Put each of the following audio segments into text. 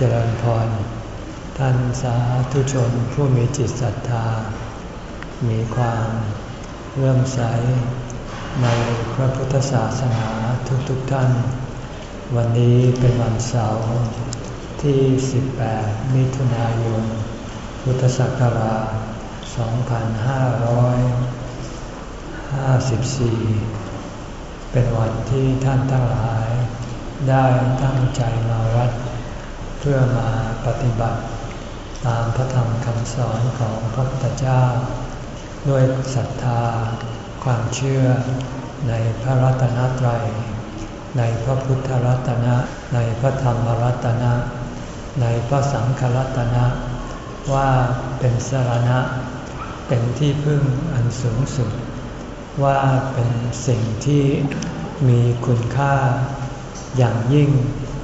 เจริญพร ท่านสาธุชนผู้มีจิตศรัทธา มีความเริ่มใสในพระพุทธศาสนาทุกๆทท่าน วันนี้เป็นวันเสาร์ที่ 18 มิถุนายน พุทธศักราช 2554 เป็นวันที่ท่านทั้งหลายได้ตั้งใจมาวัด เพื่อมาปฏิบัติ ตามพระธรรมคำสอนของพระพุทธเจ้า ด้วยศรัทธา ความเชื่อในพระรัตนตรัย ในพระพุทธรัตนะ ในพระธรรมรัตนะ ในพระสังฆรัตนะ ว่าเป็นสรณะ เป็นที่พึ่งอันสูงสุด ว่าเป็นสิ่งที่มีคุณค่าอย่างยิ่ง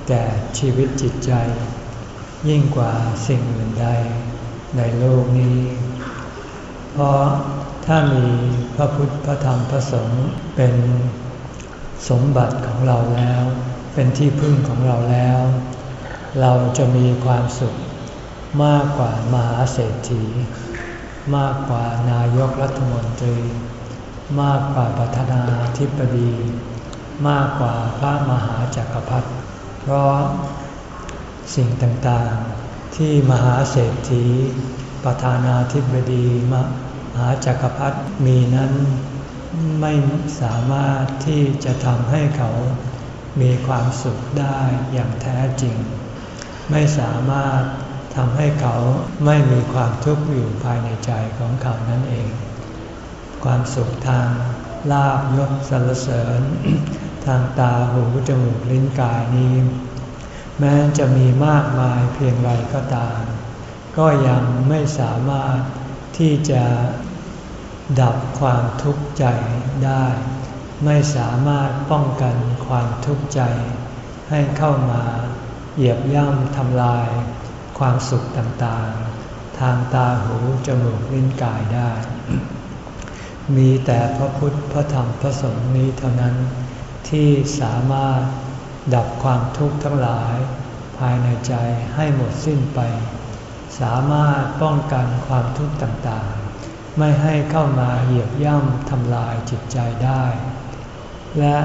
แก่ชีวิตจิตใจ ยิ่งกว่าสิ่งอื่นใดในโลกนี้ เพราะถ้ามีพระพุทธพระธรรมพระสงฆ์เป็นสมบัติของเราแล้ว เป็นที่พึ่งของเราแล้ว เราจะมีความสุขมากกว่ามหาเศรษฐี มากกว่านายกรัฐมนตรี มากกว่าประธานาธิบดี มากกว่าพระมหาจักรพรรดิ เพราะสิ่งต่างๆ ที่มหาเศรษฐี ประธานาธิบดีมหาจักรพรรดิมีนั้นไม่สามารถที่จะทำให้เขามีความสุขได้อย่างแท้จริง ไม่สามารถทำให้เขาไม่มีความทุกข์อยู่ภายในใจของเขานั่นเอง ความสุขทางลาบยศสรรเสริญ ทางตาหูจมูกลิ้นกายนี้ แม้จะมีมากมายเพียงไรก็ตาม ก็ยังไม่สามารถที่จะดับความทุกข์ใจได้ ไม่สามารถป้องกันความทุกข์ใจ ให้เข้ามาเหยียบย่ำทำลาย ความสุขต่างๆ ทางตาหูจมูกลิ้นกายได้ มีแต่พระพุทธพระธรรมพระสงฆ์นี้เท่านั้น ที่สามารถดับความทุกข์ทั้งหลาย ภายในใจให้หมดสิ้นไป สามารถป้องกันความทุกข์ต่างๆ ไม่ให้เข้ามาเหยียบย่ำทำลายจิตใจได้ และ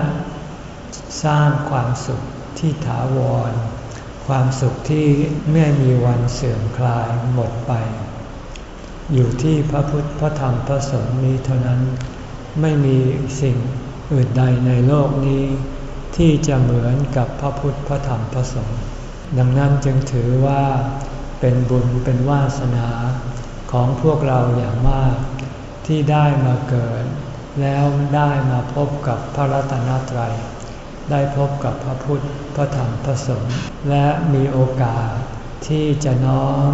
สร้างความสุขที่ถาวร ความสุขที่ไม่มีวันเสื่อมคลายหมดไป อยู่ที่พระพุทธพระธรรมพระสงฆ์นี้เท่านั้นไม่มีสิ่ง อื่นใดในโลกนี้ ที่จะเหมือนกับพระพุทธพระธรรมพระสงฆ์ดังนั้นจึงถือว่าเป็นบุญเป็นวาสนาของพวกเราอย่างมาก ที่ได้มาเกิด แล้วได้มาพบกับพระรัตนตรัย ได้พบกับพระพุทธพระธรรมพระสงฆ์และมีโอกาสที่จะน้อม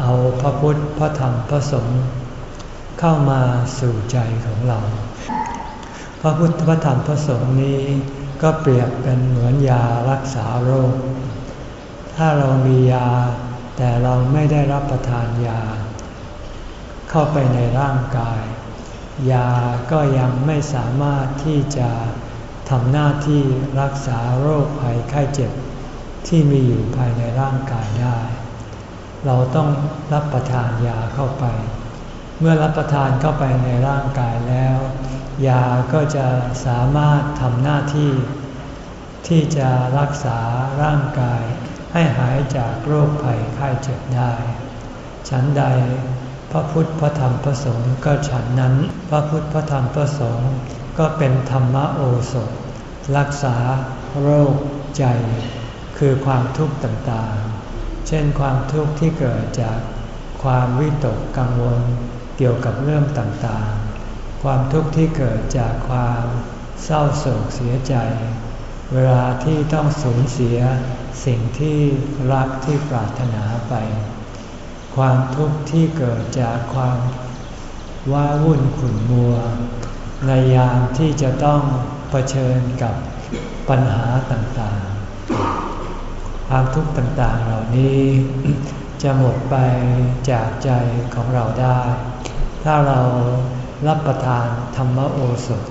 เอาพระพุทธพระธรรมพระสงฆ์เข้ามาสู่ใจของเรา ระพุทธพระธรรมพระสงฆ์นี้ก็เปรียบเป็นเหมือนยารักษาโรค ถ้าเรามียา แต่เราไม่ได้รับประทานยา เข้าไปในร่างกาย ยาก็ยังไม่สามารถที่จะทำหน้าที่รักษาโรคภัยไข้เจ็บ ที่มีอยู่ภายในร่างกายได้ เราต้องรับประทานยาเข้าไป เมื่อรับประทานเข้าไปในร่างกายแล้ว ยาก็จะสามารถทำหน้าที่ ที่จะรักษาร่างกายให้หายจากโรคภัยไข้เจ็บได้ ฉันใดพระพุทธพระธรรมพระสงฆ์ก็ฉันนั้น พระพุทธพระธรรมพระสงฆ์ก็เป็นธรรมโอสถ รักษาโรคใจ คือความทุกข์ต่างๆ เช่นความทุกข์ที่เกิดจากความวิตกกังวลเกี่ยวกับเรื่องต่างๆ ความทุกข์ที่เกิดจากความเศร้าโศกเสียใจ เวลาที่ต้องสูญเสียสิ่งที่รักที่ปรารถนาไป ความทุกข์ที่เกิดจากความว้าวุ่นขุ่นมัว ในยามที่จะต้องเผชิญกับปัญหาต่างๆ ความทุกข์ต่างๆเหล่านี้ จะหมดไปจากใจของเราได้ ถ้าเรา รับประทานธรรมโอสถ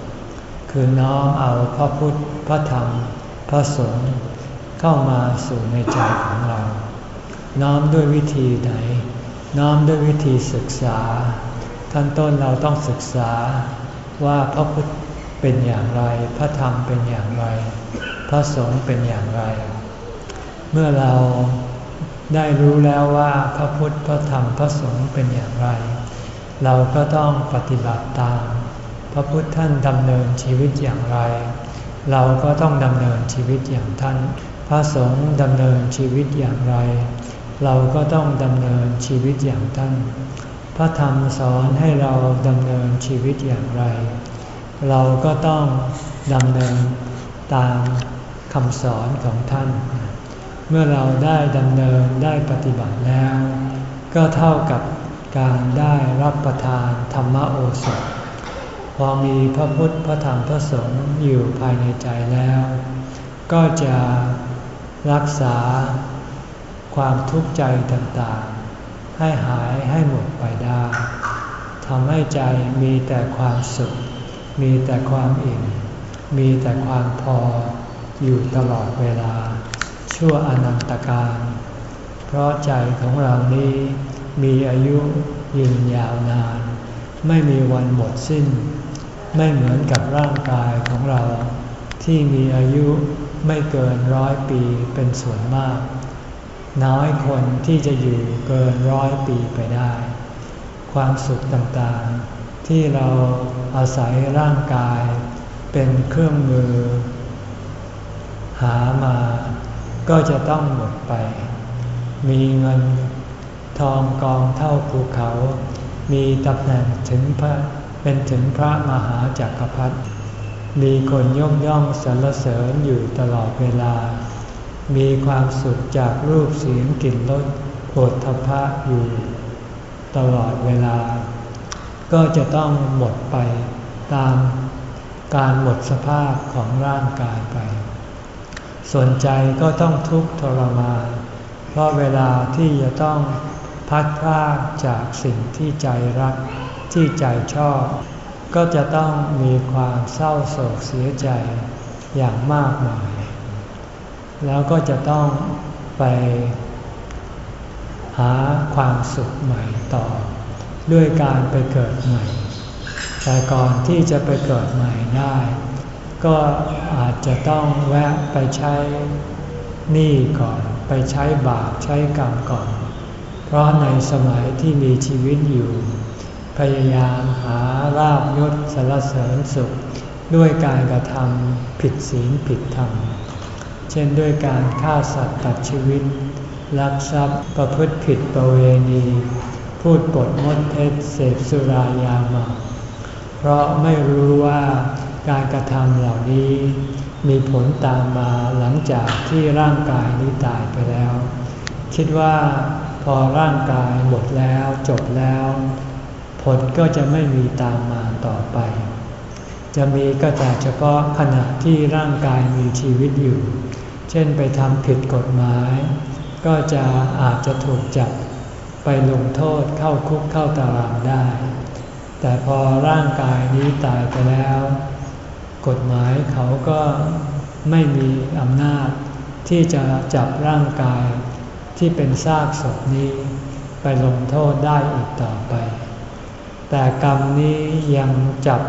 คือน้อมเอาพระพุทธ พระธรรม พระสงฆ์เข้ามาสู่ในใจของเรา น้อมด้วยวิธีไหน น้อมด้วยวิธีศึกษา ขั้นต้นเราต้องศึกษาว่าพระพุทธเป็นอย่างไร พระธรรมเป็นอย่างไร พระสงฆ์เป็นอย่างไร เมื่อเราได้รู้แล้วว่าพระพุทธ พระธรรม พระสงฆ์เป็นอย่างไร เราก็ต้องปฏิบัติตาม พระพุทธท่านดำเนินชีวิตอย่างไร เราก็ต้องดำเนินชีวิตอย่างท่าน พระสงฆ์ดำเนินชีวิตอย่างไร เราก็ต้องดำเนินชีวิตอย่างท่าน พระธรรมสอนให้เราดำเนินชีวิตอย่างไร เราก็ต้องดำเนินตามคำสอนของท่าน เมื่อเราได้ดำเนินได้ปฏิบัติแล้ว ก็เท่ากับ การได้รับประทานธรรมโอสถ พอมีพระพุทธพระธรรมพระสงฆ์อยู่ภายในใจแล้ว ก็จะรักษาความทุกข์ใจต่างๆ ให้หายให้หมดไปได้ทำให้ใจมีแต่ความสุข มีแต่ความอิ่ม มีแต่ความพออยู่ตลอดเวลา ชั่วอนันตการ เพราะใจของเรานี้ มีอายุยืนยาวนาน ไม่มีวันหมดสิ้น ไม่เหมือนกับร่างกายของเรา ที่มีอายุไม่เกินร้อยปีเป็นส่วนมาก น้อยคนที่จะอยู่เกินร้อยปีไปได้ ความสุขต่างๆ ที่เราอาศัยร่างกาย เป็นเครื่องมือ หามา ก็จะต้องหมดไป มีเงิน ทองกองเท่าภูเขา มีตำแหน่งถึงพระเป็นถึงพระมหาจักรพรรดิมีคนย่องย่องสรรเสริญอยู่ตลอดเวลา มีความสุขจากรูปเสียงกลิ่นรสโผฏฐพะอยู่ ตลอดเวลา ก็จะต้องหมดไปตามการหมดสภาพของร่างกายไป ส่วนใจก็ต้องทุกข์ทรมานเพราะเวลาที่จะต้อง พัดพลาดจากสิ่งที่ใจรักที่ใจชอบ ก็จะต้องมีความเศร้าโศกเสียใจอย่างมากมาย แล้วก็จะต้องไป หาความสุขใหม่ต่อ ด้วยการไปเกิดใหม่ แต่ก่อนที่จะไปเกิดใหม่ได้ ก็อาจจะต้องแวะไปใช้หนี้ก่อน ไปใช้บาปใช้กรรมก่อน เพราะในสมัยที่มีชีวิตอยู่ พยายามหาราบยศสารเสริญสุข ด้วยการกระทำผิดศีลผิดธรรม เช่นด้วยการฆ่าสัตว์ตัดชีวิต ลักทรัพย์ประพฤติผิดประเวณี พูดปดมดเท็จเสพสุรายามาเพราะไม่รู้ว่าการกระทำเหล่านี้มีผลตามมาหลังจากที่ร่างกายนี้ตายไปแล้ว คิดว่า พอร่างกายหมดแล้วจบแล้ว ผลก็จะไม่มีตามมาต่อไป จะมีก็แต่เฉพาะขณะที่ร่างกายมีชีวิตอยู่ เช่นไปทำผิดกฎหมาย ก็จะอาจจะถูกจับไปลงโทษเข้าคุกเข้าตารางได้ แต่พอร่างกายนี้ตายไปแล้ว กฎหมายเขาก็ไม่มีอำนาจที่จะจับร่างกาย ที่เป็นซากศพนี้ ไปลงโทษได้อีกต่อไป แต่กรรมนี้ยังจับ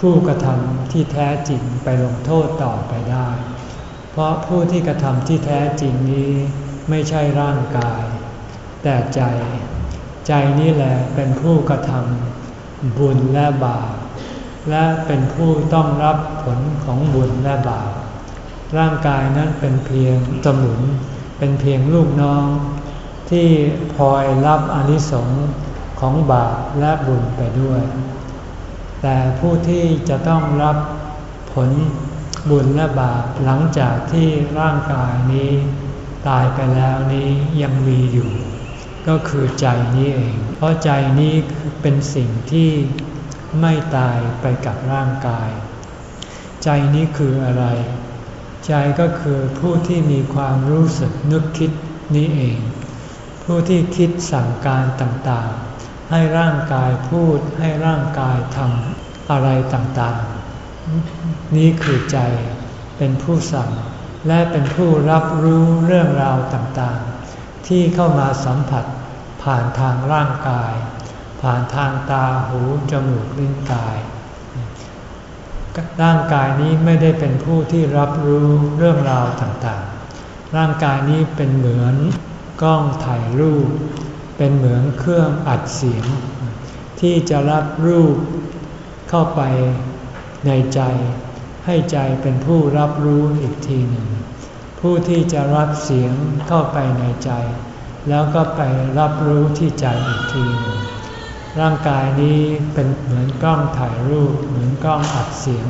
ผู้กระทำที่แท้จริงไปลงโทษต่อไปได้ เพราะผู้ที่กระทำที่แท้จริงนี้ไม่ใช่ร่างกาย แต่ใจ ใจนี่แหละเป็นผู้กระทำบุญและบาปและเป็นผู้ต้องรับผลของบุญและบาปร่างกายนั้นเป็นเพียงสมุน เป็นเพียงลูกน้อง ที่พลอยรับอนิสงส์ของบาปและบุญไปด้วย แต่ผู้ที่จะต้องรับผลบุญและบาปหลังจากที่ร่างกายนี้ ตายไปแล้วนี้ยังมีอยู่ ก็คือใจนี้เอง เพราะใจนี้เป็นสิ่งที่ไม่ตายไปกับร่างกาย ใจนี้คืออะไร ใจก็คือผู้ที่มีความรู้สึกนึกคิดนี้เอง ผู้ที่คิดสั่งการต่างๆ ให้ร่างกายพูดให้ร่างกายทำอะไรต่างๆ นี่คือใจเป็นผู้สั่ง และเป็นผู้รับรู้เรื่องราวต่างๆ ที่เข้ามาสัมผัสผ่านทางร่างกาย ผ่านทางตาหูจมูกลิ้นกาย ร่างกายนี้ไม่ได้เป็นผู้ที่รับรู้เรื่องราวต่างๆ ร่างกายนี้เป็นเหมือนกล้องถ่ายรูป เป็นเหมือนเครื่องอัดเสียง ที่จะรับรูปเข้าไปในใจ ให้ใจเป็นผู้รับรู้อีกทีหนึ่ง ผู้ที่จะรับเสียงเข้าไปในใจ แล้วก็ไปรับรู้ที่ใจอีกทีหนึ่ง ร่างกายนี้เป็นเหมือนกล้องถ่ายรูป เหมือนกล้องอัดเสียง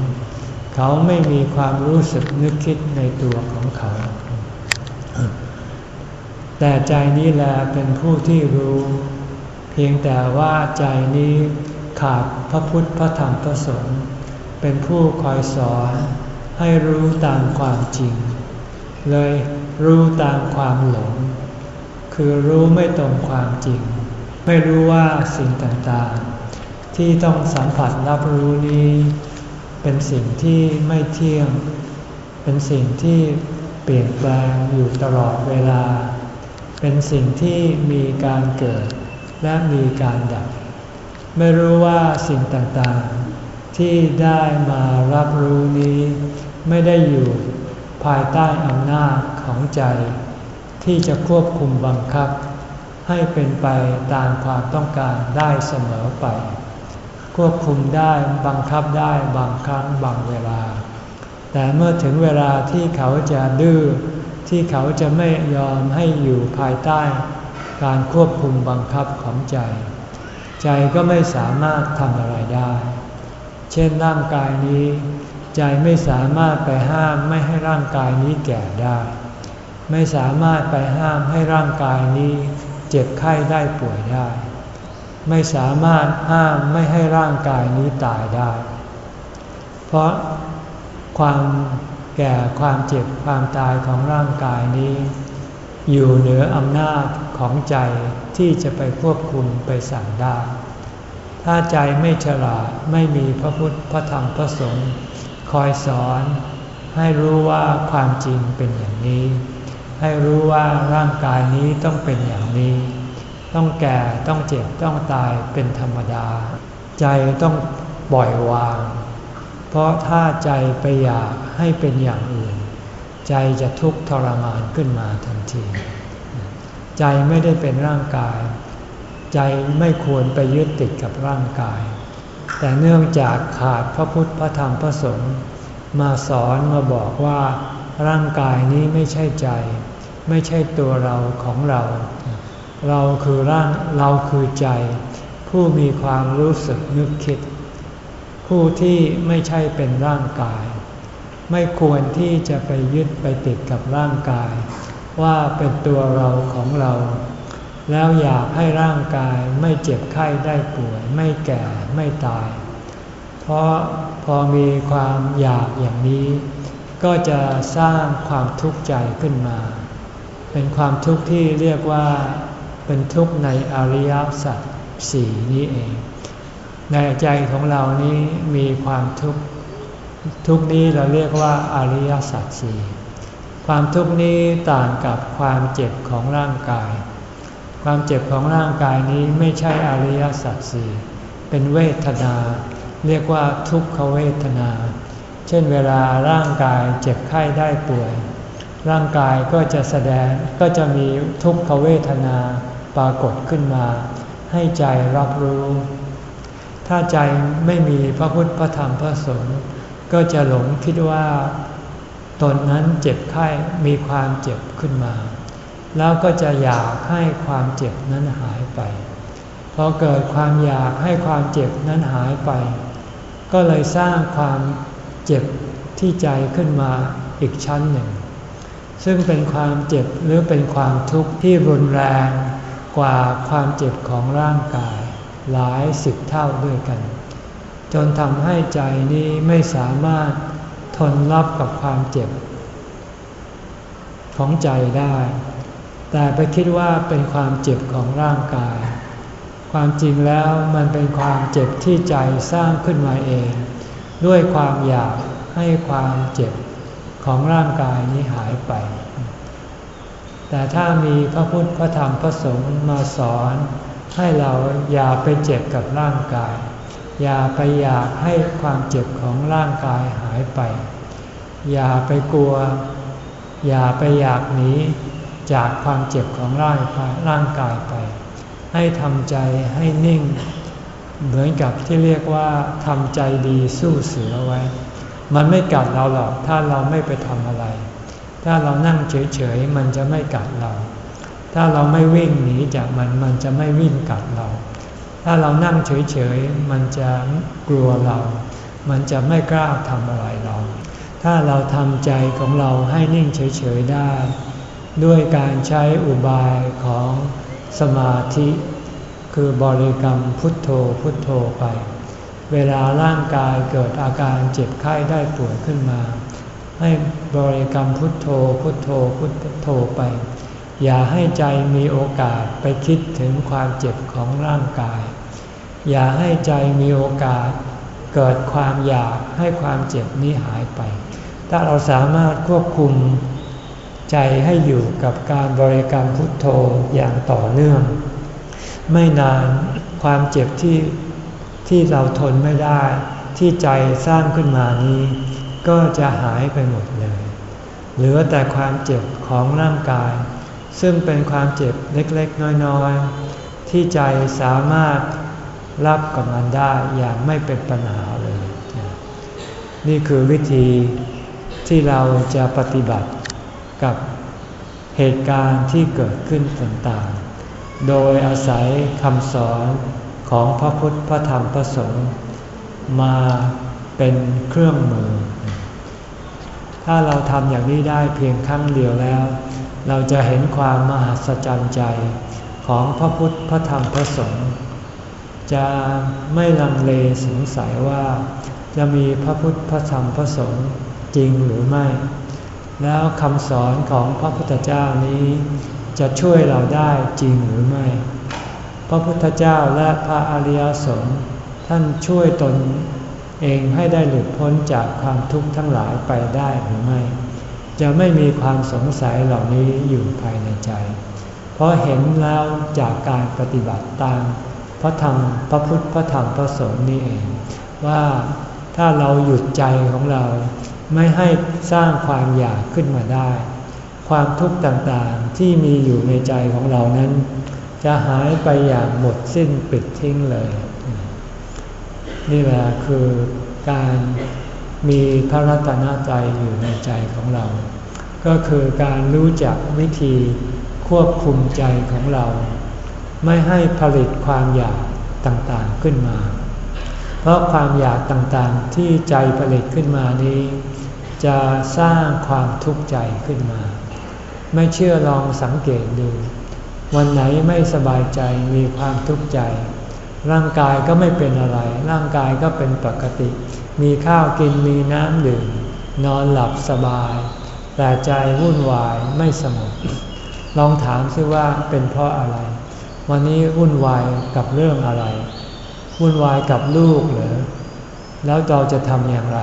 เขาไม่มีความรู้สึกนึกคิดในตัวของเขา แต่ใจนี้แหละเป็นผู้ที่รู้ เพียงแต่ว่าใจนี้ขาดพระพุทธพระธรรมพระสงฆ์เป็นผู้คอยสอนให้รู้ตามความจริง เลยรู้ตามความหลง คือรู้ไม่ตรงความจริง ไม่รู้ว่าสิ่งต่างๆ ที่ต้องสัมผัสรับรู้นี้ เป็นสิ่งที่ไม่เที่ยง เป็นสิ่งที่เปลี่ยนแปลงอยู่ตลอดเวลา เป็นสิ่งที่มีการเกิดและมีการดับ ไม่รู้ว่าสิ่งต่างๆ ที่ได้มารับรู้นี้ ไม่ได้อยู่ภายใต้อำนาจของใจ ที่จะควบคุมบังคับ ให้เป็นไปตามความต้องการได้เสมอไป ควบคุมได้บังคับได้บางครั้งบางเวลา แต่เมื่อถึงเวลาที่เขาจะดื้อที่เขาจะไม่ยอมให้อยู่ภายใต้ การควบคุมบังคับของใจ ใจก็ไม่สามารถทำอะไรได้ เช่นร่างกายนี้ ใจไม่สามารถไปห้ามไม่ให้ร่างกายนี้แก่ได้ ไม่สามารถไปห้ามให้ร่างกายนี้ เจ็บไข้ได้ป่วยได้ ไม่สามารถห้ามไม่ให้ร่างกายนี้ตายได้ เพราะความแก่ความเจ็บความตายของร่างกายนี้ อยู่เหนืออำนาจของใจที่จะไปควบคุมไปสั่งได้ ถ้าใจไม่ฉลาดไม่มีพระพุทธพระธรรมพระสงฆ์คอยสอน ให้รู้ว่าความจริงเป็นอย่างนี้ ให้รู้ว่าร่างกายนี้ต้องเป็นอย่างนี้ ต้องแก่ต้องเจ็บต้องตายเป็นธรรมดา ใจต้องปล่อยวาง เพราะถ้าใจไปอยากให้เป็นอย่างอื่น ใจจะทุกข์ทรมานขึ้นมาทันที ใจไม่ได้เป็นร่างกาย ใจไม่ควรไปยึดติดกับร่างกาย แต่เนื่องจากขาดพระพุทธพระธรรมพระสงฆ์มาสอนมาบอกว่าร่างกายนี้ไม่ใช่ใจ ไม่ใช่ตัวเราของเรา เราคือร่างเราคือใจ ผู้มีความรู้สึกนึกคิด ผู้ที่ไม่ใช่เป็นร่างกาย ไม่ควรที่จะไปยึดไปติดกับร่างกาย ว่าเป็นตัวเราของเรา แล้วอยากให้ร่างกายไม่เจ็บไข้ได้ป่วย ไม่แก่ไม่ตาย เพราะพอมีความอยากอย่างนี้ ก็จะสร้างความทุกข์ใจขึ้นมา เป็นความทุกข์ที่เรียกว่าเป็นทุกข์ในอริยสัจสี่นี้เอง ในใจของเรานี้มีความทุกข์ทุกนี้เราเรียกว่าอริยสัจสี่ความทุกข์นี้ต่างกับความเจ็บของร่างกาย ความเจ็บของร่างกายนี้ไม่ใช่อริยสัจสี่เป็นเวทนา เรียกว่าทุกขเวทนา เช่นเวลาร่างกายเจ็บไข้ได้ป่วย ร่างกายก็จะแสดงก็จะมีทุกขเวทนาปรากฏขึ้นมา ให้ใจรับรู้ ถ้าใจไม่มีพระพุทธพระธรรมพระสงฆ์ก็จะหลงคิดว่าตนนั้นเจ็บไข้มีความเจ็บขึ้นมา แล้วก็จะอยากให้ความเจ็บนั้นหายไปพอเกิดความอยากให้ความเจ็บนั้นหายไป ก็เลยสร้างความเจ็บที่ใจขึ้นมาอีกชั้นหนึ่ง ซึ่งเป็นความเจ็บหรือเป็นความทุกข์ที่รุนแรงกว่าความเจ็บของร่างกายหลายสิบเท่าด้วยกัน จนทำให้ใจนี้ไม่สามารถทนรับกับความเจ็บ ของใจได้ แต่ไปคิดว่าเป็นความเจ็บของร่างกาย ความจริงแล้วมันเป็นความเจ็บที่ใจสร้างขึ้นมาเอง ด้วยความอยากให้ความเจ็บ ของร่างกายนี้หายไป แต่ถ้ามีพระพุทธพระธรรมพระสงฆ์มาสอนให้เราอย่าไปเจ็บกับร่างกาย อย่าไปอยากให้ความเจ็บของร่างกายหายไป อย่าไปกลัว อย่าไปอยากหนีจากความเจ็บของร่างกายร่างกายไป ให้ทำใจให้นิ่ง เหมือนกับที่เรียกว่าทำใจดีสู้เสือไว้ มันไม่กัดเราหรอกถ้าเราไม่ไปทำอะไร ถ้าเรานั่งเฉยๆมันจะไม่กัดเรา ถ้าเราไม่วิ่งหนีจากมันมันจะไม่วิ่งกัดเรา ถ้าเรานั่งเฉยๆมันจะกลัวเรา มันจะไม่กล้าทำอะไรเรา ถ้าเราทำใจของเราให้นิ่งเฉยๆได้ ด้วยการใช้อุบายของสมาธิ คือบริกรรมพุทโธพุทโธไป เวลาร่างกายเกิดอาการเจ็บไข้ได้ป่วยขึ้นมา ให้บริกรรมพุทโธพุทโธพุทโธไป อย่าให้ใจมีโอกาสไปคิดถึงความเจ็บของร่างกาย อย่าให้ใจมีโอกาสเกิดความอยากให้ความเจ็บนี้หายไป ถ้าเราสามารถควบคุมใจให้อยู่กับการบริกรรมพุทโธอย่างต่อเนื่อง ไม่นานความเจ็บที่ ที่เราทนไม่ได้ที่ใจสร้างขึ้นมานี้ ก็จะหายไปหมดเลย เหลือแต่ความเจ็บของร่างกาย ซึ่งเป็นความเจ็บเล็กๆ น้อยๆ ที่ใจสามารถรับกับมันได้อย่างไม่เป็นปัญหาเลย นี่คือวิธีที่เราจะปฏิบัติกับเหตุการณ์ที่เกิดขึ้นต่างๆ โดยอาศัยคำสอน ของพระพุทธพระธรรมพระสงฆ์มาเป็นเครื่องมือ ถ้าเราทำอย่างนี้ได้เพียงครั้งเดียวแล้ว เราจะเห็นความมหัศจรรย์ใจของพระพุทธพระธรรมพระสงฆ์จะไม่ลังเลสงสัยว่า จะมีพระพุทธพระธรรมพระสงฆ์จริงหรือไม่ แล้วคำสอนของพระพุทธเจ้านี้จะช่วยเราได้จริงหรือไม่ ระพุทธเจ้าและพระอริยสงฆ์ท่านช่วยตนเองให้ได้หลุดพ้นจากความทุกข์ทั้งหลายไปได้หรือไม่ จะไม่มีความสงสัยเหล่านี้อยู่ภายในใจ เพราะเห็นแล้วจากการปฏิบัติตามพระธรรมพระพุทธพระธรรมพระสงฆ์นี่เอง ว่าถ้าเราหยุดใจของเราไม่ให้สร้างความอยากขึ้นมาได้ ความทุกข์ต่างๆที่มีอยู่ในใจของเรานั้น จะหายไปอย่างหมดสิ้นปิดทิ้งเลย นี่แหละคือการมีพระรัตนใจอยู่ในใจของเรา ก็คือการรู้จักวิธีควบคุมใจของเรา ไม่ให้ผลิตความอยากต่างๆขึ้นมา เพราะความอยากต่างๆที่ใจผลิตขึ้นมานี้ จะสร้างความทุกข์ใจขึ้นมา ไม่เชื่อลองสังเกตดู วันไหนไม่สบายใจมีความทุกข์ใจ ร่างกายก็ไม่เป็นอะไร ร่างกายก็เป็นปกติ มีข้าวกินมีน้ำดื่ม นอนหลับสบาย แต่ใจวุ่นวายไม่สงบลองถามซิว่าเป็นเพราะอะไร วันนี้วุ่นวายกับเรื่องอะไร วุ่นวายกับลูกเหรอแล้วเราจะทำอย่างไร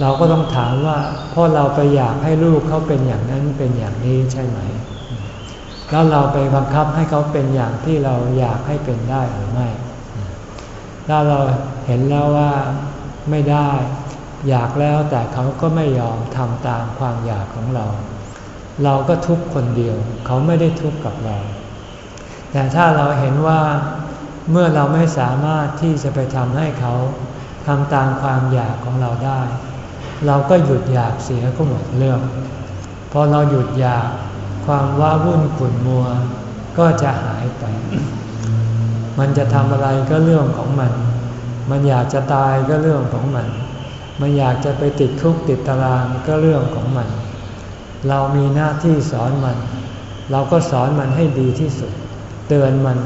เราก็ต้องถามว่าพ่อเราไปอยากให้ลูกเขาเป็นอย่างนั้นเป็นอย่างนี้ใช่ไหม แล้วเราไปบังคับให้เขาเป็นอย่างที่เราอยากให้เป็นได้หรือไม่ ถ้าเราเห็นแล้วว่าไม่ได้ อยากแล้วแต่เขาก็ไม่ยอมทำตามความอยากของเรา เราก็ทุกคนเดียว เขาไม่ได้ทุกกับเรา แต่ถ้าเราเห็นว่าเมื่อเราไม่สามารถที่จะไปทำให้เขาทำตามความอยากของเราได้ เราก็หยุดอยากเสียก็หมดเรื่อง พอเราหยุดอยาก ความว้าวุ่นขุ่นมัว ก็จะหายไป มันจะทำอะไรก็เรื่องของมัน มันอยากจะตายก็เรื่องของมัน มันอยากจะไปติดคุกติดตารางก็เรื่องของมัน เรามีหน้าที่สอนมัน เราก็สอนมันให้ดีที่สุด เตือนมัน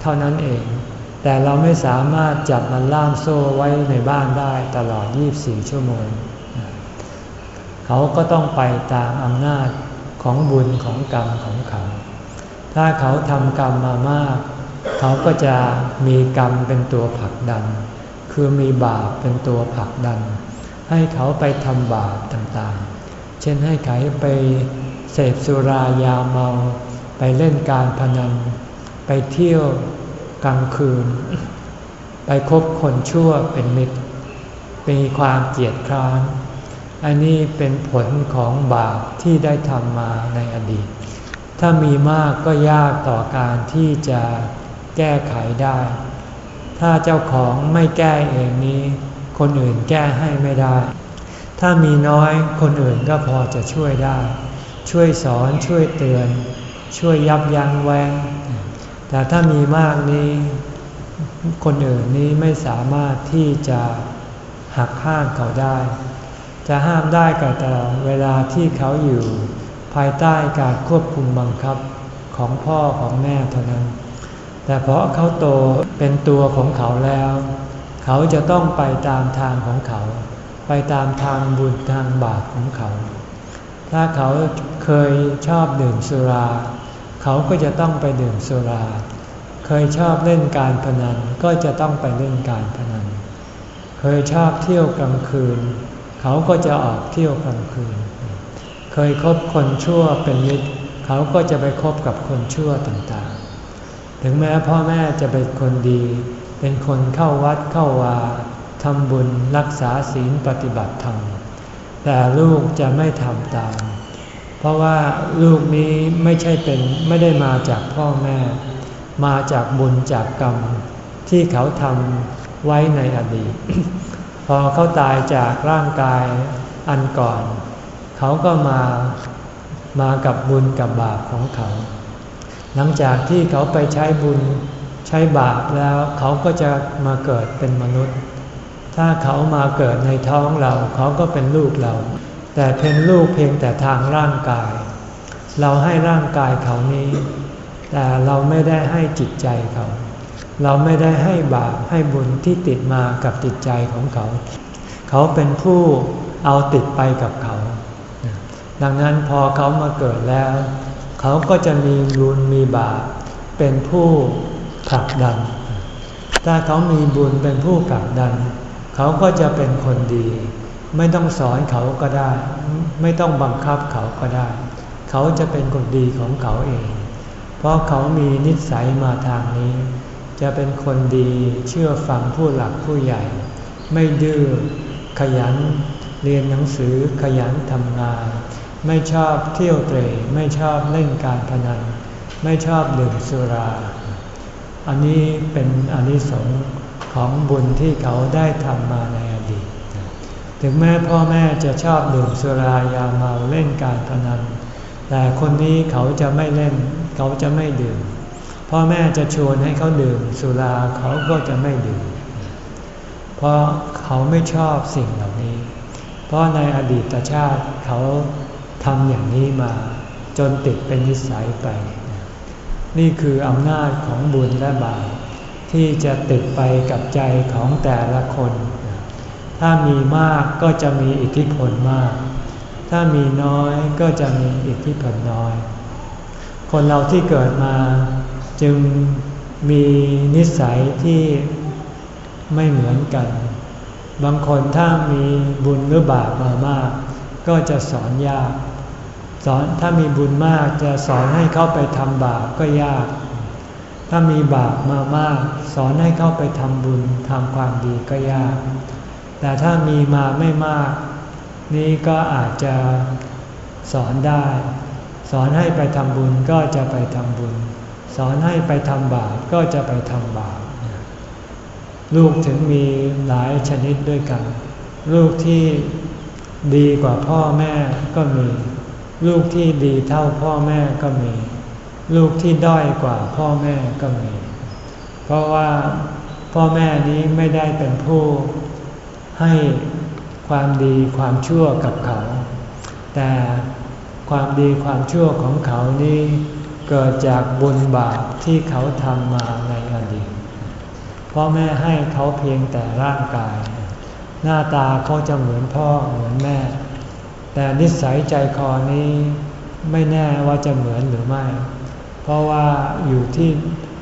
เท่านั้นเอง แต่เราไม่สามารถจับมันล่ามโซ่ไว้ในบ้านได้ตลอด 24 ชั่วโมงเขาก็ต้องไปตามอำนาจ ของบุญของกรรมของเขา ถ้าเขาทำกรรมมามาก เขาก็จะมีกรรมเป็นตัวผลักดัน คือมีบาปเป็นตัวผลักดัน ให้เขาไปทำบาปต่างๆ เช่นให้เขาไปเสพสุรายาเมา ไปเล่นการพนัน ไปเที่ยวกลางคืน ไปคบคนชั่วเป็นมิตร มีความเกียดคร้าน อันนี้เป็นผลของบาปที่ได้ทำมาในอดีต ถ้ามีมากก็ยากต่อการที่จะแก้ไขได้ ถ้าเจ้าของไม่แก้เองนี้ คนอื่นแก้ให้ไม่ได้ ถ้ามีน้อยคนอื่นก็พอจะช่วยได้ ช่วยสอนช่วยเตือน ช่วยยับยั้งแวงแต่ถ้ามีมากนี้ คนอื่นนี้ไม่สามารถที่จะหักห้ามเขาได้ จะห้ามได้ก็แต่เวลาที่เขาอยู่ ภายใต้การควบคุมบังคับของพ่อของแม่เท่านั้น แต่เพราะเขาโตเป็นตัวของเขาแล้ว เขาจะต้องไปตามทางของเขา ไปตามทางบุญทางบาปของเขา ถ้าเขาเคยชอบดื่มสุรา เขาก็จะต้องไปดื่มสุรา เคยชอบเล่นการพนันก็จะต้องไปเล่นการพนัน เคยชอบเที่ยวกลางคืน เขาก็จะออกเที่ยวกลางคืน เคยคบคนชั่วเป็นมิตร เขาก็จะไปคบกับคนชั่วต่างๆ ถึงแม้พ่อแม่จะเป็นคนดี เป็นคนเข้าวัดเข้าวาทำบุญรักษาศีลปฏิบัติธรรม แต่ลูกจะไม่ทำตาม เพราะว่าลูกนี้ไม่ใช่เป็นไม่ได้มาจากพ่อแม่ มาจากบุญจากกรรมที่เขาทำไว้ในอดีต พอเขาตายจากร่างกายอันก่อน เขาก็มามากับบุญกับบาปของเขา หลังจากที่เขาไปใช้บุญใช้บาปแล้วเขาก็จะมาเกิดเป็นมนุษย์ ถ้าเขามาเกิดในท้องเราเขาก็เป็นลูกเรา แต่เป็นลูกเพียงแต่ทางร่างกาย เราให้ร่างกายเขานี้ แต่เราไม่ได้ให้จิตใจเขา เราไม่ได้ให้บาปให้บุญที่ติดมากับจิตใจของเขา เขาเป็นผู้เอาติดไปกับเขา ดังนั้นพอเขามาเกิดแล้ว เขาก็จะมีบุญมีบาปเป็นผู้ผลักดัน ถ้าเขามีบุญเป็นผู้ผลักดัน เขาก็จะเป็นคนดี ไม่ต้องสอนเขาก็ได้ ไม่ต้องบังคับเขาก็ได้ เขาจะเป็นคนดีของเขาเอง เพราะเขามีนิสัยมาทางนี้ จะเป็นคนดีเชื่อฟังผู้หลักผู้ใหญ่ ไม่ดื้อขยัน เรียนหนังสือขยันทำงาน ไม่ชอบเที่ยวเตะไม่ชอบเล่นการพนัน ไม่ชอบดื่มสุรา อันนี้เป็นอนิสงส์ของบุญที่เขาได้ทำมาในอดีต ถึงแม้พ่อแม่จะชอบดื่มสุรายาเมาเล่นการพนัน แต่คนนี้เขาจะไม่เล่น เขาจะไม่ดื่ม พ่อแม่จะชวนให้เขาดื่มสุราเขาก็จะไม่ดื่ม เพราะเขาไม่ชอบสิ่งเหล่านี้ เพราะในอดีตชาติเขาทำอย่างนี้มาจนติดเป็นนิสัยไป นี่คืออำนาจของบุญและบาปที่จะติดไปกับใจของแต่ละคน ถ้ามีมากก็จะมีอิทธิพลมาก ถ้ามีน้อยก็จะมีอิทธิพลน้อย คนเราที่เกิดมา จึงมีนิสัยที่ไม่เหมือนกัน บางคนถ้ามีบุญหรือบาปมามาก ก็จะสอนยาก สอนถ้ามีบุญมากจะสอนให้เขาไปทำบาปก็ยาก ถ้ามีบาปมามาก สอนให้เขาไปทำบุญทำความดีก็ยาก แต่ถ้ามีมาไม่มาก นี่ก็อาจจะสอนได้ สอนให้ไปทำบุญก็จะไปทำบุญ สอนให้ไปทำบาปก็จะไปทำบาปลูกถึงมีหลายชนิดด้วยกัน ลูกที่ดีกว่าพ่อแม่ก็มี ลูกที่ดีเท่าพ่อแม่ก็มี ลูกที่ด้อยกว่าพ่อแม่ก็มี เพราะว่าพ่อแม่นี้ไม่ได้เป็นผู้ให้ความดีความชั่วกับเขา แต่ความดีความชั่วของเขานี้ เกิดจากบุญบาปที่เขาทำมาในอดีตพ่อแม่ให้เขาเพียงแต่ร่างกาย หน้าตาเขาจะเหมือนพ่อเหมือนแม่ แต่นิสัยใจคอนี้ไม่แน่ว่าจะเหมือนหรือไม่ เพราะว่าอยู่ที่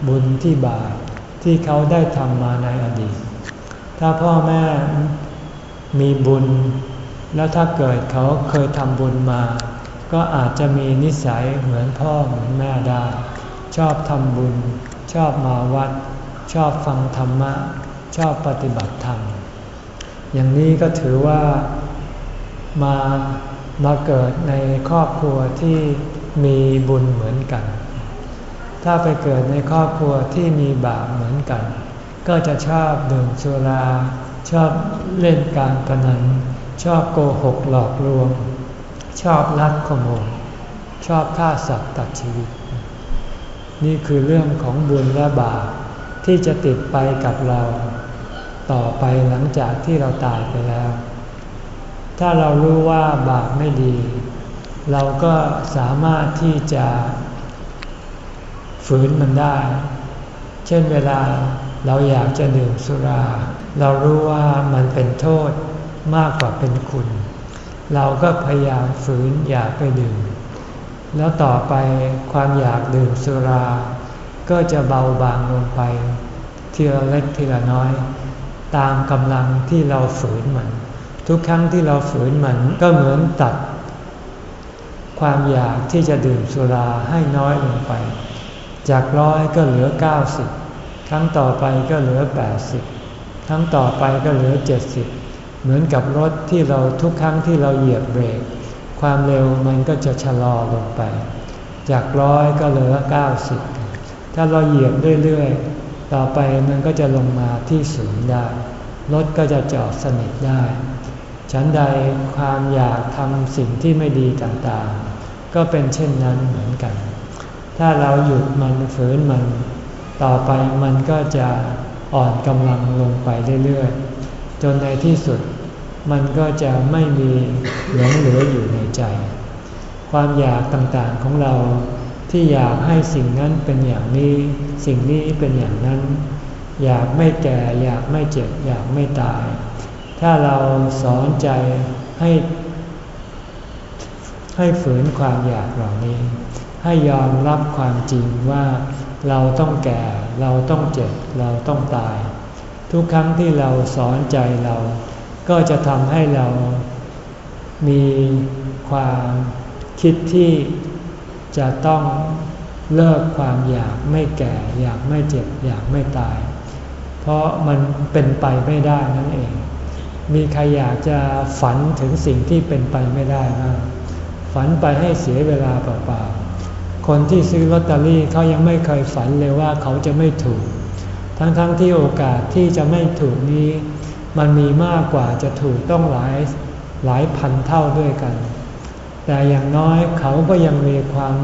บุญที่บาปที่เขาได้ทำมาในอดีต ถ้าพ่อแม่มีบุญ แล้วถ้าเกิดเขาเคยทำบุญมา ก็อาจจะมีนิสัยเหมือนพ่อเหมือนแม่ได้ ชอบทำบุญ ชอบมาวัด ชอบฟังธรรมะ ชอบปฏิบัติธรรม อย่างนี้ก็ถือว่ามามาเกิดในครอบครัวที่มีบุญเหมือนกัน ถ้าไปเกิดในครอบครัวที่มีบาปเหมือนกัน ก็จะชอบดื่มสุรา ชอบเล่นการพนัน ชอบโกหกหลอกลวง ชอบลักขโมย ชอบฆ่าสัตว์ตัดชีวิต นี่คือเรื่องของบุญและบาปที่จะติดไปกับเรา ต่อไปหลังจากที่เราตายไปแล้ว ถ้าเรารู้ว่าบาปไม่ดี เราก็สามารถที่จะฝืนมันได้ เช่นเวลาเราอยากจะดื่มสุรา เรารู้ว่ามันเป็นโทษมากกว่าเป็นคุณ เราก็พยายามฝืนอยากไปดื่ม แล้วต่อไปความอยากดื่มสุรา ก็จะเบาบางลงไปทีละเล็กทีละน้อย ตามกำลังที่เราฝืนมัน ทุกครั้งที่เราฝืนมันก็เหมือนตัด ความอยากที่จะดื่มสุราให้น้อยลงไป จากร้อยก็เหลือ 90 ครั้งต่อไปก็เหลือ 80 ครั้งต่อไปก็เหลือ 70 เหมือนกับรถที่เราทุกครั้งที่เราเหยียบเบรก ความเร็วมันก็จะชะลอลงไป จากร้อยก็เหลือ 90 ถ้าเราเหยียบเรื่อยๆ ต่อไปมันก็จะลงมาที่ศูนย์ได้ รถก็จะจอดสนิทได้ ฉันใดความอยากทำสิ่งที่ไม่ดีต่างๆ ก็เป็นเช่นนั้นเหมือนกัน ถ้าเราหยุดมันฝืนมัน ต่อไปมันก็จะอ่อนกำลังลงไปเรื่อยๆ จนในที่สุด มันก็จะไม่มีหลงเหลืออยู่ในใจ ความอยากต่างๆของเราที่อยากให้สิ่งนั้นเป็นอย่างนี้ สิ่งนี้เป็นอย่างนั้น อยากไม่แก่ อยากไม่เจ็บ อยากไม่ตาย ถ้าเราสอนใจให้ ให้ฝืนความอยากเหล่านี้ ให้ยอมรับความจริงว่าเราต้องแก่ เราต้องเจ็บ เราต้องตาย ทุกครั้งที่เราสอนใจเรา ก็จะทำให้เรามีความคิดที่จะต้องเลิกความอยากไม่แก่ อยากไม่เจ็บ อยากไม่ตาย เพราะมันเป็นไปไม่ได้นั่นเอง มีใครอยากจะฝันถึงสิ่งที่เป็นไปไม่ได้บ้างฝันไปให้เสียเวลาเปล่าๆ คนที่ซื้อลอตเตอรี่เขายังไม่เคยฝันเลยว่าเขาจะไม่ถูก ทั้งๆทที่โอกาสที่จะไม่ถูกนี้ มันมีมากกว่าจะถูกต้องหลายหลายพันเท่าด้วยกัน แต่อย่างน้อยเขาก็ยังมีความ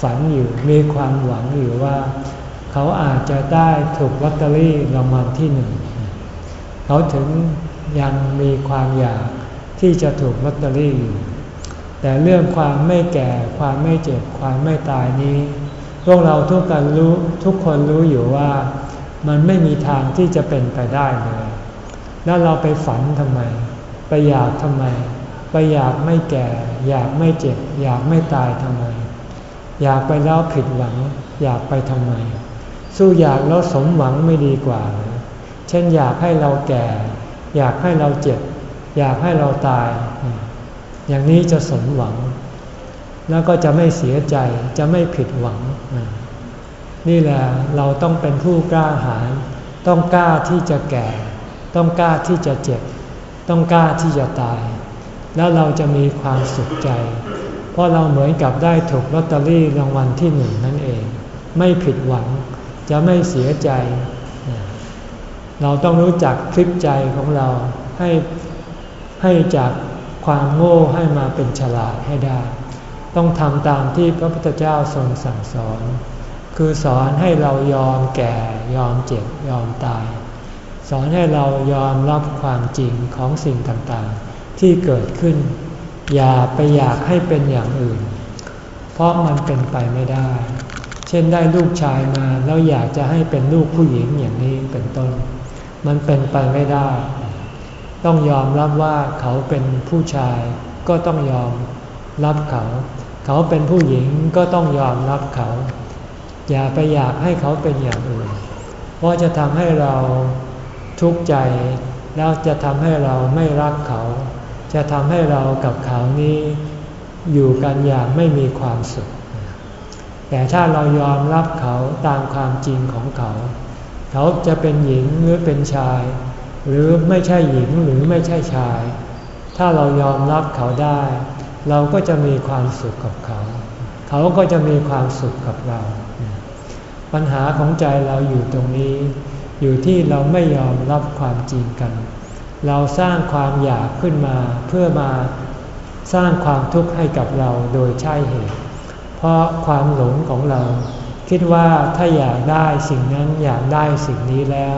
ฝันอยู่ มีความหวังอยู่ว่า เขาอาจจะได้ถูกลอตเตอรี่รางวัลที่หนึ่ง เขาถึงยังมีความอยากที่จะถูกลอตเตอรี่อยู่ แต่เรื่องความไม่แก่ ความไม่เจ็บ ความไม่ตายนี้ พวกเราทุกคนรู้ทุกคนรู้อยู่ว่า มันไม่มีทางที่จะเป็นไปได้เลย แล้วเราไปฝันทำไม ไปอยากทำไม ไปอยากไม่แก่ อยากไม่เจ็บ อยากไม่ตายทำไม อยากไปแล้วผิดหวัง อยากไปทำไม สู้อยากแล้วสมหวังไม่ดีกว่า เช่นอยากให้เราแก่ อยากให้เราเจ็บ อยากให้เราตาย อย่างนี้จะสมหวัง แล้วก็จะไม่เสียใจ จะไม่ผิดหวัง นี่แหละเราต้องเป็นผู้กล้าหาญต้องกล้าที่จะแก่ ต้องกล้าที่จะเจ็บ ต้องกล้าที่จะตาย แล้วเราจะมีความสุขใจ เพราะเราเหมือนกับได้ถูกลอตเตอรี่รางวัลที่หนึ่งนั่นเอง ไม่ผิดหวัง จะไม่เสียใจ เราต้องรู้จักคลิปใจของเราให้ให้จากความโง่ให้มาเป็นฉลาดให้ได้ ต้องทำตามที่พระพุทธเจ้าทรงสั่งสอน คือสอนให้เรายอมแก่ยอมเจ็บยอมตาย สอนให้เรายอมรับความจริงของสิ่งต่างๆ ที่เกิดขึ้น อย่าไปอยากให้เป็นอย่างอื่น เพราะมันเป็นไปไม่ได้ เช่นได้ลูกชายมาแล้วอยากจะให้เป็นลูกผู้หญิงอย่างนี้เป็นต้น มันเป็นไปไม่ได้ ต้องยอมรับว่าเขาเป็นผู้ชาย ก็ต้องยอมรับเขา เขาเป็นผู้หญิงก็ต้องยอมรับเขา อย่าไปอยากให้เขาเป็นอย่างอื่น เพราะจะทำให้เรา ทุกข์ใจ แล้วจะทำให้เราไม่รักเขา จะทำให้เรากับเขานี้อยู่กันอย่างไม่มีความสุข แต่ถ้าเรายอมรับเขาตามความจริงของเขา เขาจะเป็นหญิงหรือเป็นชาย หรือไม่ใช่หญิงหรือไม่ใช่ชาย ถ้าเรายอมรับเขาได้ เราก็จะมีความสุขกับเขา เขาก็จะมีความสุขกับเรา ปัญหาของใจเราอยู่ตรงนี้ อยู่ที่เราไม่ยอมรับความจริงกัน เราสร้างความอยากขึ้นมาเพื่อมาสร้างความทุกข์ให้กับเราโดยใช่เหตุ เพราะความหลงของเรา คิดว่าถ้าอยากได้สิ่งนั้นอยากได้สิ่งนี้แล้ว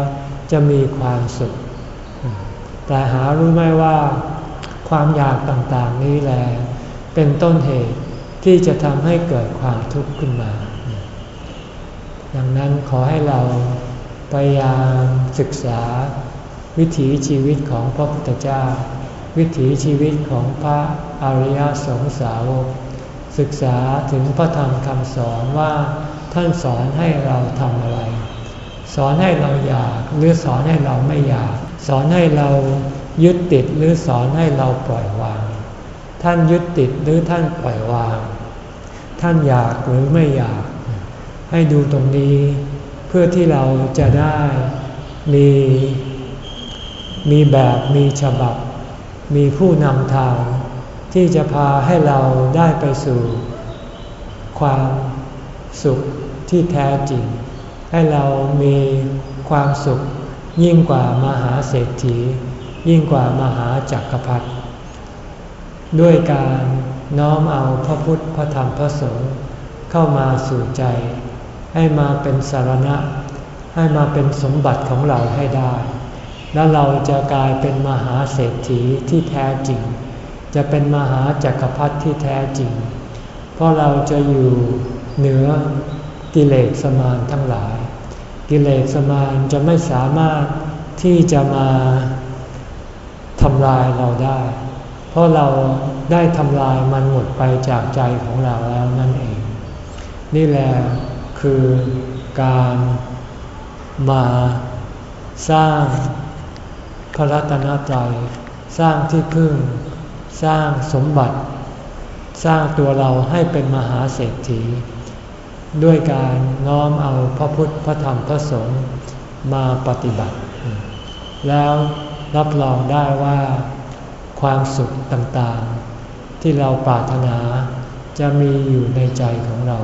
จะมีความสุข แต่หารู้ไหมว่า ความอยากต่างๆนี้แหละเป็นต้นเหตุที่จะทำให้เกิดความทุกข์ขึ้นมา ดังนั้นขอให้เรา พยายามศึกษา วิถีชีวิตของพระพุทธเจ้า วิถีชีวิตของพระอริยสงสาวกศึกษาถึงพระธรรมคำสอนว่าท่านสอนให้เราทำอะไร สอนให้เราอยากหรือสอนให้เราไม่อยาก สอนให้เรายึดติดหรือสอนให้เราปล่อยวาง ท่านยึดติดหรือท่านปล่อยวาง ท่านอยากหรือไม่อยาก ให้ดูตรงนี้ พื่อที่เราจะได้มีมีแบบมีฉบับ มีผู้นำทาง ที่จะพาให้เราได้ไปสู่ ความสุขที่แท้จริง ให้เรามีความสุขยิ่งกว่ามหาเศรษฐี ยิ่งกว่ามหาจักรพรรดิด้วยการน้อมเอาพระพุทธพระธรรมพระสงฆ์เข้ามาสู่ใจ ให้มาเป็นสารณะ ให้มาเป็นสมบัติของเราให้ได้ แล้วเราจะกลายเป็นมหาเศรษฐีที่แท้จริง จะเป็นมหาจักรพรรดิที่แท้จริง เพราะเราจะอยู่เหนือกิเลสมานทั้งหลาย กิเลสมานจะไม่สามารถที่จะมาทำลายเราได้ เพราะเราได้ทำลายมันหมดไปจากใจของเราแล้วนั่นเอง นี่แหละ คือการมาสร้างพระรัตนตรัยสร้างที่พึ่ง สร้างสมบัติ สร้างตัวเราให้เป็นมหาเศรษฐี ด้วยการน้อมเอาพระพุทธพระธรรมพระสงฆ์มาปฏิบัติ แล้วรับรองได้ว่าความสุขต่างๆ ที่เราปรารถนาจะมีอยู่ในใจของเรา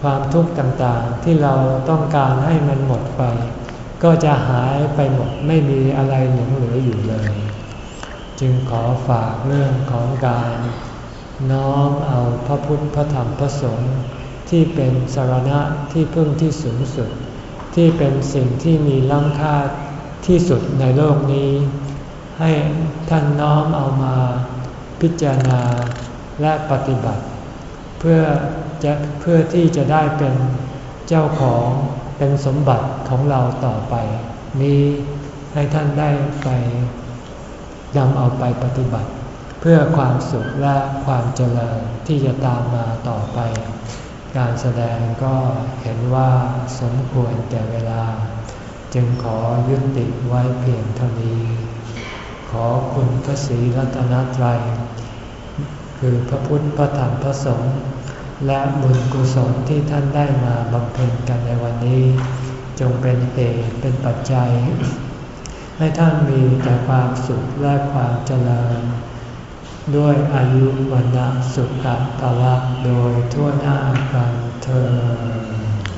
ความทุกข์ต่างๆ ที่เราต้องการให้มันหมดไป ก็จะหายไปหมดไม่มีอะไรหลงเหลืออยู่เลย จึงขอฝากเรื่องของการน้อมเอาพระพุทธพระธรรมพระสงฆ์ที่เป็นสารณะที่พึ่งที่สูงสุด ที่เป็นสิ่งที่มีล้ำค่าที่สุดในโลกนี้ ให้ท่านน้อมเอามาพิจารณาและปฏิบัติ เพื่อ จะเพื่อที่จะได้เป็นเจ้าของเป็นสมบัติของเราต่อไป นี้ให้ท่านได้ไปนำเอาไปปฏิบัติ เพื่อความสุขและความเจริญที่จะตามมาต่อไป การแสดงก็เห็นว่าสมควรแก่เวลา จึงขอยุติไว้เพียงเท่านี้ ขอคุณพระศรีรัตนตรัย คือพระพุทธพระธรรมพระสงฆ์ และบุญกุศลที่ท่านได้มาบำเพ็ญกันในวันนี้ จงเป็นเหตุเป็นปัจจัย ให้ท่านมีแต่ความสุขและความเจริญ ด้วยอายุวันสุขภาละโดยทั่วหน้ากัน